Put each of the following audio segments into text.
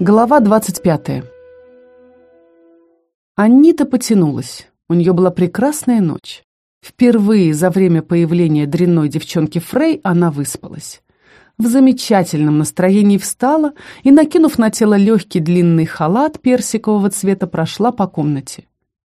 Глава 25. Анита потянулась. У нее была прекрасная ночь. Впервые за время появления дрянной девчонки Фрей она выспалась. В замечательном настроении встала и, накинув на тело легкий длинный халат персикового цвета, прошла по комнате.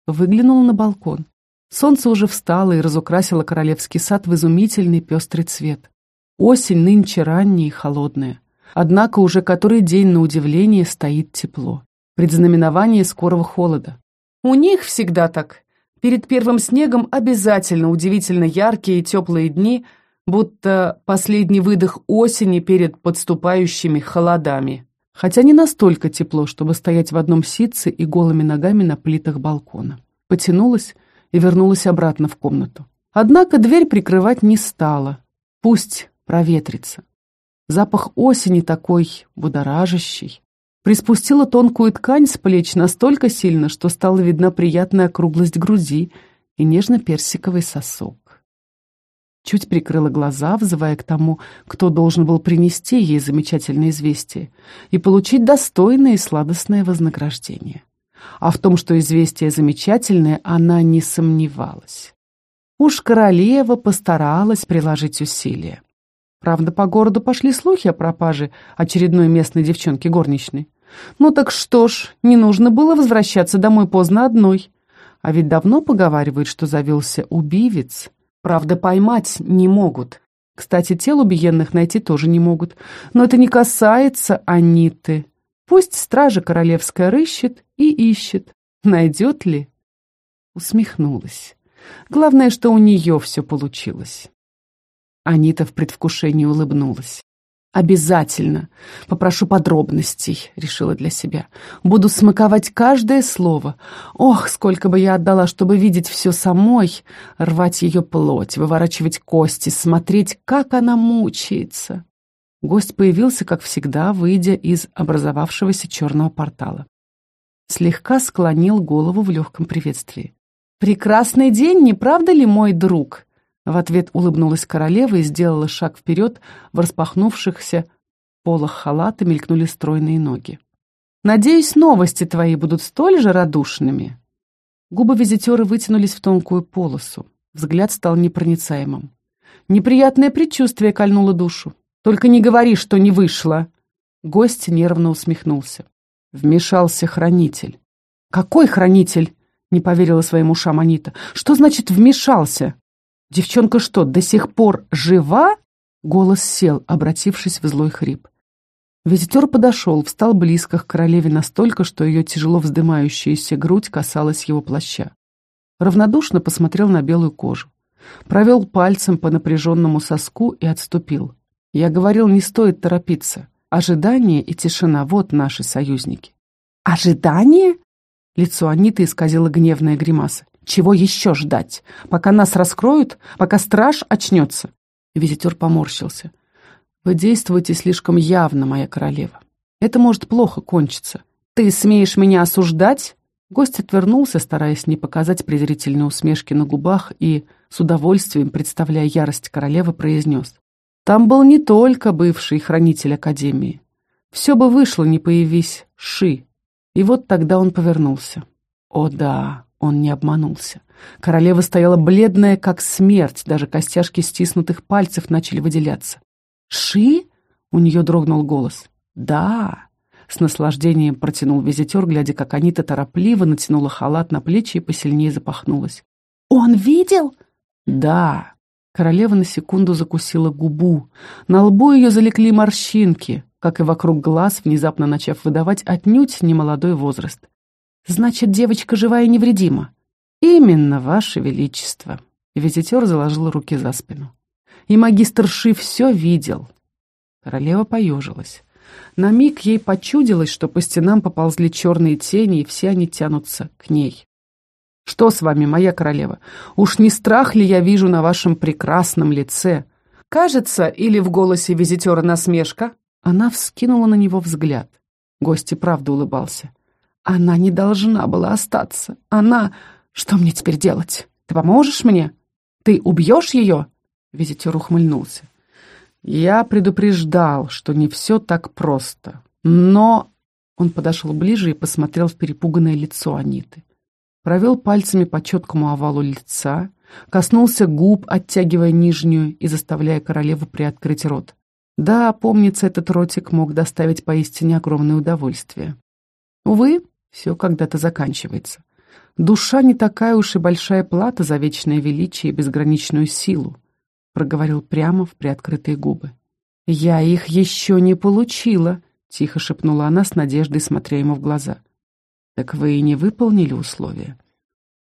Выглянула на балкон. Солнце уже встало и разукрасило королевский сад в изумительный пестрый цвет. Осень нынче ранняя и холодная. Однако уже который день, на удивление, стоит тепло. Предзнаменование скорого холода. У них всегда так. Перед первым снегом обязательно удивительно яркие и теплые дни, будто последний выдох осени перед подступающими холодами. Хотя не настолько тепло, чтобы стоять в одном ситце и голыми ногами на плитах балкона. Потянулась и вернулась обратно в комнату. Однако дверь прикрывать не стала. Пусть проветрится. Запах осени такой будоражащий. Приспустила тонкую ткань с плеч настолько сильно, что стала видна приятная округлость груди и нежно-персиковый сосок. Чуть прикрыла глаза, взывая к тому, кто должен был принести ей замечательное известие и получить достойное и сладостное вознаграждение. А в том, что известие замечательное, она не сомневалась. Уж королева постаралась приложить усилия. Правда, по городу пошли слухи о пропаже очередной местной девчонки горничной. Ну так что ж, не нужно было возвращаться домой поздно одной. А ведь давно поговаривают, что завелся убивец. Правда, поймать не могут. Кстати, тел убиенных найти тоже не могут. Но это не касается Аниты. Пусть стража королевская рыщет и ищет. Найдет ли? Усмехнулась. Главное, что у нее все получилось. Анита в предвкушении улыбнулась. «Обязательно. Попрошу подробностей», — решила для себя. «Буду смаковать каждое слово. Ох, сколько бы я отдала, чтобы видеть все самой, рвать ее плоть, выворачивать кости, смотреть, как она мучается». Гость появился, как всегда, выйдя из образовавшегося черного портала. Слегка склонил голову в легком приветствии. «Прекрасный день, не правда ли, мой друг?» В ответ улыбнулась королева и сделала шаг вперед, в распахнувшихся полах халата мелькнули стройные ноги. «Надеюсь, новости твои будут столь же радушными». Губы визитера вытянулись в тонкую полосу. Взгляд стал непроницаемым. Неприятное предчувствие кольнуло душу. «Только не говори, что не вышло!» Гость нервно усмехнулся. Вмешался хранитель. «Какой хранитель?» — не поверила своим ушам Анита. «Что значит «вмешался»?» «Девчонка что, до сих пор жива?» Голос сел, обратившись в злой хрип. Визитер подошел, встал близко к королеве настолько, что ее тяжело вздымающаяся грудь касалась его плаща. Равнодушно посмотрел на белую кожу. Провел пальцем по напряженному соску и отступил. Я говорил, не стоит торопиться. Ожидание и тишина — вот наши союзники. «Ожидание?» Лицо Аниты исказило гневная гримаса. Чего еще ждать? Пока нас раскроют? Пока страж очнется?» Визитер поморщился. «Вы действуете слишком явно, моя королева. Это может плохо кончиться. Ты смеешь меня осуждать?» Гость отвернулся, стараясь не показать презрительной усмешки на губах и, с удовольствием, представляя ярость королевы, произнес. «Там был не только бывший хранитель Академии. Все бы вышло, не появись Ши». И вот тогда он повернулся. «О да, он не обманулся. Королева стояла бледная, как смерть, даже костяшки стиснутых пальцев начали выделяться. «Ши?» — у нее дрогнул голос. «Да!» — с наслаждением протянул визитер, глядя, как Анита торопливо натянула халат на плечи и посильнее запахнулась. «Он видел?» «Да!» Королева на секунду закусила губу. На лбу ее залекли морщинки, как и вокруг глаз, внезапно начав выдавать отнюдь немолодой возраст. Значит, девочка жива и невредима. Именно, Ваше Величество. Визитер заложил руки за спину. И магистр Ши все видел. Королева поежилась. На миг ей почудилось, что по стенам поползли черные тени, и все они тянутся к ней. «Что с вами, моя королева? Уж не страх ли я вижу на вашем прекрасном лице?» «Кажется, или в голосе визитера насмешка?» Она вскинула на него взгляд. Гость и правда улыбался. Она не должна была остаться. Она... Что мне теперь делать? Ты поможешь мне? Ты убьешь ее?» Визитер ухмыльнулся. «Я предупреждал, что не все так просто. Но...» Он подошел ближе и посмотрел в перепуганное лицо Аниты. Провел пальцами по четкому овалу лица, коснулся губ, оттягивая нижнюю и заставляя королеву приоткрыть рот. Да, помнится, этот ротик мог доставить поистине огромное удовольствие. Увы, все когда-то заканчивается. Душа не такая уж и большая плата за вечное величие и безграничную силу, проговорил прямо в приоткрытые губы. Я их еще не получила, тихо шепнула она с надеждой, смотря ему в глаза. Так вы и не выполнили условия.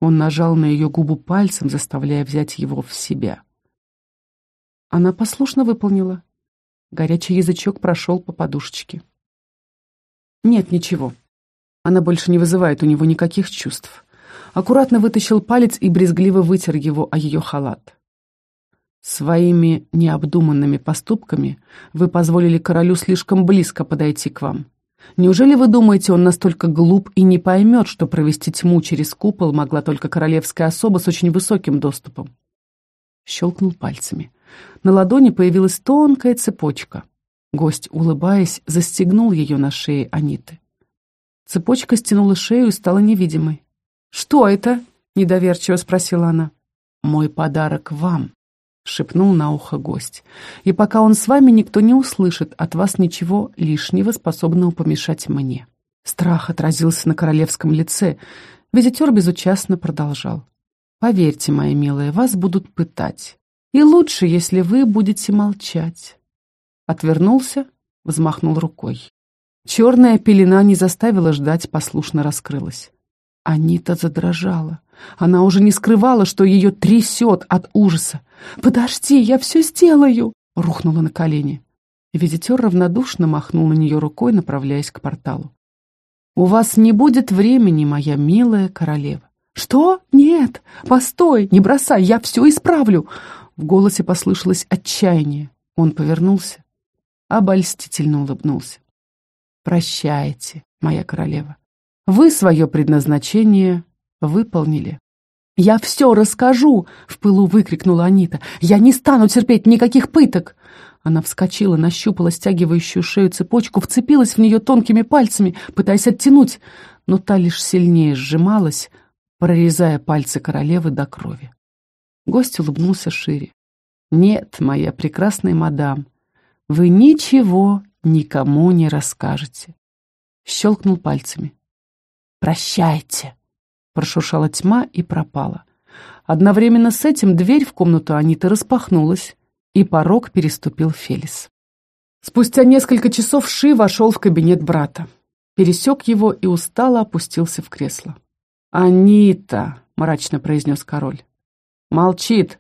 Он нажал на ее губу пальцем, заставляя взять его в себя. Она послушно выполнила. Горячий язычок прошел по подушечке. Нет, ничего. Она больше не вызывает у него никаких чувств. Аккуратно вытащил палец и брезгливо вытер его о ее халат. Своими необдуманными поступками вы позволили королю слишком близко подойти к вам. Неужели вы думаете, он настолько глуп и не поймет, что провести тьму через купол могла только королевская особа с очень высоким доступом? Щелкнул пальцами. На ладони появилась тонкая цепочка. Гость, улыбаясь, застегнул ее на шее Аниты. Цепочка стянула шею и стала невидимой. «Что это?» — недоверчиво спросила она. «Мой подарок вам», — шепнул на ухо гость. «И пока он с вами, никто не услышит от вас ничего лишнего, способного помешать мне». Страх отразился на королевском лице. Визитер безучастно продолжал. «Поверьте, моя милая, вас будут пытать. И лучше, если вы будете молчать». Отвернулся, взмахнул рукой. Черная пелена не заставила ждать, послушно раскрылась. Анита задрожала. Она уже не скрывала, что ее трясет от ужаса. «Подожди, я все сделаю!» — рухнула на колени. Визитер равнодушно махнул на нее рукой, направляясь к порталу. «У вас не будет времени, моя милая королева». «Что? Нет! Постой! Не бросай! Я все исправлю!» В голосе послышалось отчаяние. Он повернулся, обольстительно улыбнулся. Прощайте, моя королева. Вы свое предназначение выполнили. «Я все расскажу!» — в пылу выкрикнула Анита. «Я не стану терпеть никаких пыток!» Она вскочила, нащупала стягивающую шею цепочку, вцепилась в нее тонкими пальцами, пытаясь оттянуть, но та лишь сильнее сжималась, прорезая пальцы королевы до крови. Гость улыбнулся шире. «Нет, моя прекрасная мадам, вы ничего никому не расскажете. Щелкнул пальцами. «Прощайте!» Прошуршала тьма и пропала. Одновременно с этим дверь в комнату Аниты распахнулась, и порог переступил Фелис. Спустя несколько часов Ши вошел в кабинет брата. Пересек его и устало опустился в кресло. «Анита!» — мрачно произнес король. «Молчит.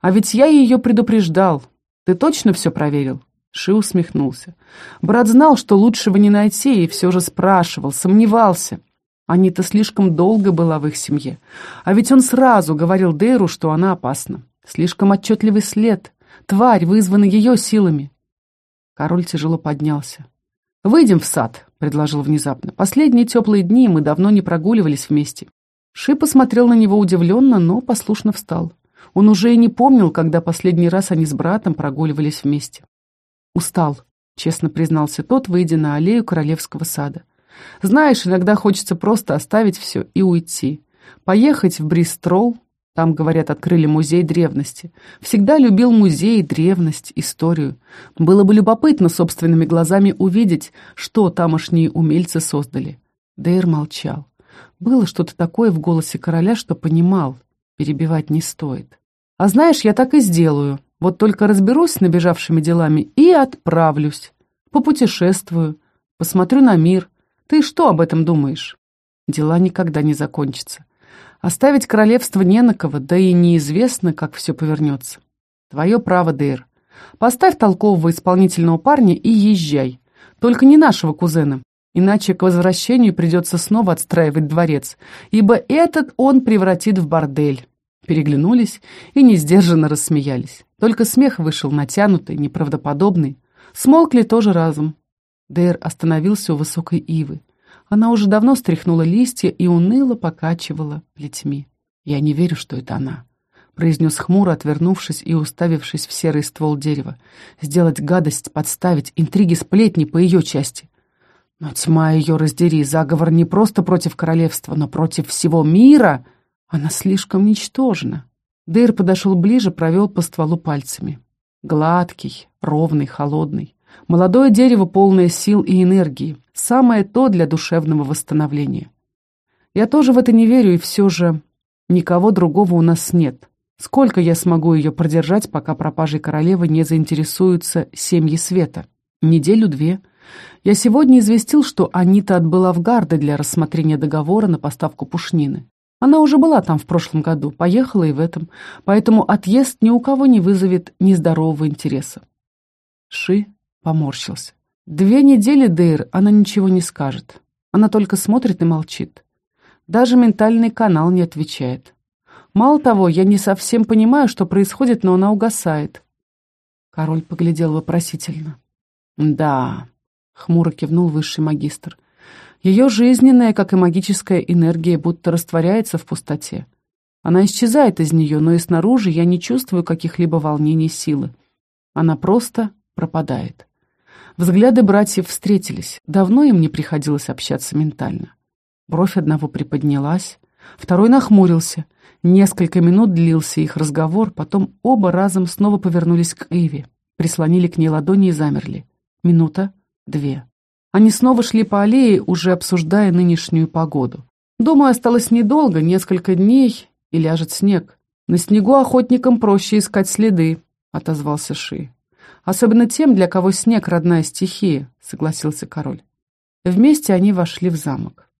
А ведь я ее предупреждал. Ты точно все проверил?» Ши усмехнулся. Брат знал, что лучшего не найти, и все же спрашивал, сомневался. Анита слишком долго была в их семье. А ведь он сразу говорил Дейру, что она опасна. Слишком отчетливый след. Тварь вызвана ее силами. Король тяжело поднялся. «Выйдем в сад», — предложил внезапно. «Последние теплые дни мы давно не прогуливались вместе». Ши посмотрел на него удивленно, но послушно встал. Он уже и не помнил, когда последний раз они с братом прогуливались вместе. «Устал», — честно признался тот, выйдя на аллею королевского сада. «Знаешь, иногда хочется просто оставить все и уйти. Поехать в Бристрол, там, говорят, открыли музей древности. Всегда любил музей, древность, историю. Было бы любопытно собственными глазами увидеть, что тамошние умельцы создали». Дейр молчал. Было что-то такое в голосе короля, что понимал, перебивать не стоит. «А знаешь, я так и сделаю», вот только разберусь с набежавшими делами и отправлюсь. Попутешествую, посмотрю на мир. Ты что об этом думаешь? Дела никогда не закончатся. Оставить королевство не на кого, да и неизвестно, как все повернется. Твое право, Дейр. Поставь толкового исполнительного парня и езжай. Только не нашего кузена, иначе к возвращению придется снова отстраивать дворец, ибо этот он превратит в бордель. Переглянулись и несдержанно рассмеялись. Только смех вышел натянутый, неправдоподобный. Смолкли тоже разом. Дейр остановился у высокой ивы. Она уже давно стряхнула листья и уныло покачивала плетьми. «Я не верю, что это она», — произнес хмуро, отвернувшись и уставившись в серый ствол дерева. «Сделать гадость, подставить, интриги, сплетни по ее части. Но тьма ее раздери, заговор не просто против королевства, но против всего мира. Она слишком ничтожна. Дейр подошел ближе, провел по стволу пальцами. Гладкий, ровный, холодный. Молодое дерево, полное сил и энергии. Самое то для душевного восстановления. Я тоже в это не верю, и все же никого другого у нас нет. Сколько я смогу ее продержать, пока пропажей королевы не заинтересуются семьи света? Неделю-две. Я сегодня известил, что Анита отбыла в Гарды для рассмотрения договора на поставку пушнины. Она уже была там в прошлом году, поехала и в этом, поэтому отъезд ни у кого не вызовет нездорового интереса. Ши поморщился. Две недели, Дейр, она ничего не скажет. Она только смотрит и молчит. Даже ментальный канал не отвечает. Мало того, я не совсем понимаю, что происходит, но она угасает. Король поглядел вопросительно. «Да», — хмуро кивнул высший магистр. «Ее жизненная, как и магическая энергия, будто растворяется в пустоте. Она исчезает из нее, но и снаружи я не чувствую каких-либо волнений силы. Она просто пропадает». Взгляды братьев встретились. Давно им не приходилось общаться ментально. Бровь одного приподнялась, второй нахмурился. Несколько минут длился их разговор, потом оба разом снова повернулись к Эйве, прислонили к ней ладони и замерли. Минута, две. Они снова шли по аллее, уже обсуждая нынешнюю погоду. Думаю, осталось недолго, несколько дней, и ляжет снег. На снегу охотникам проще искать следы, отозвался Ши. Особенно тем, для кого снег — родная стихия, согласился король. Вместе они вошли в замок.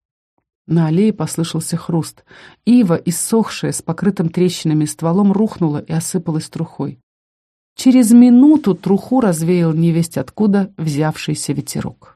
На аллее послышался хруст. Ива, иссохшая, с покрытым трещинами стволом, рухнула и осыпалась трухой. Через минуту труху развеял невесть откуда взявшийся ветерок.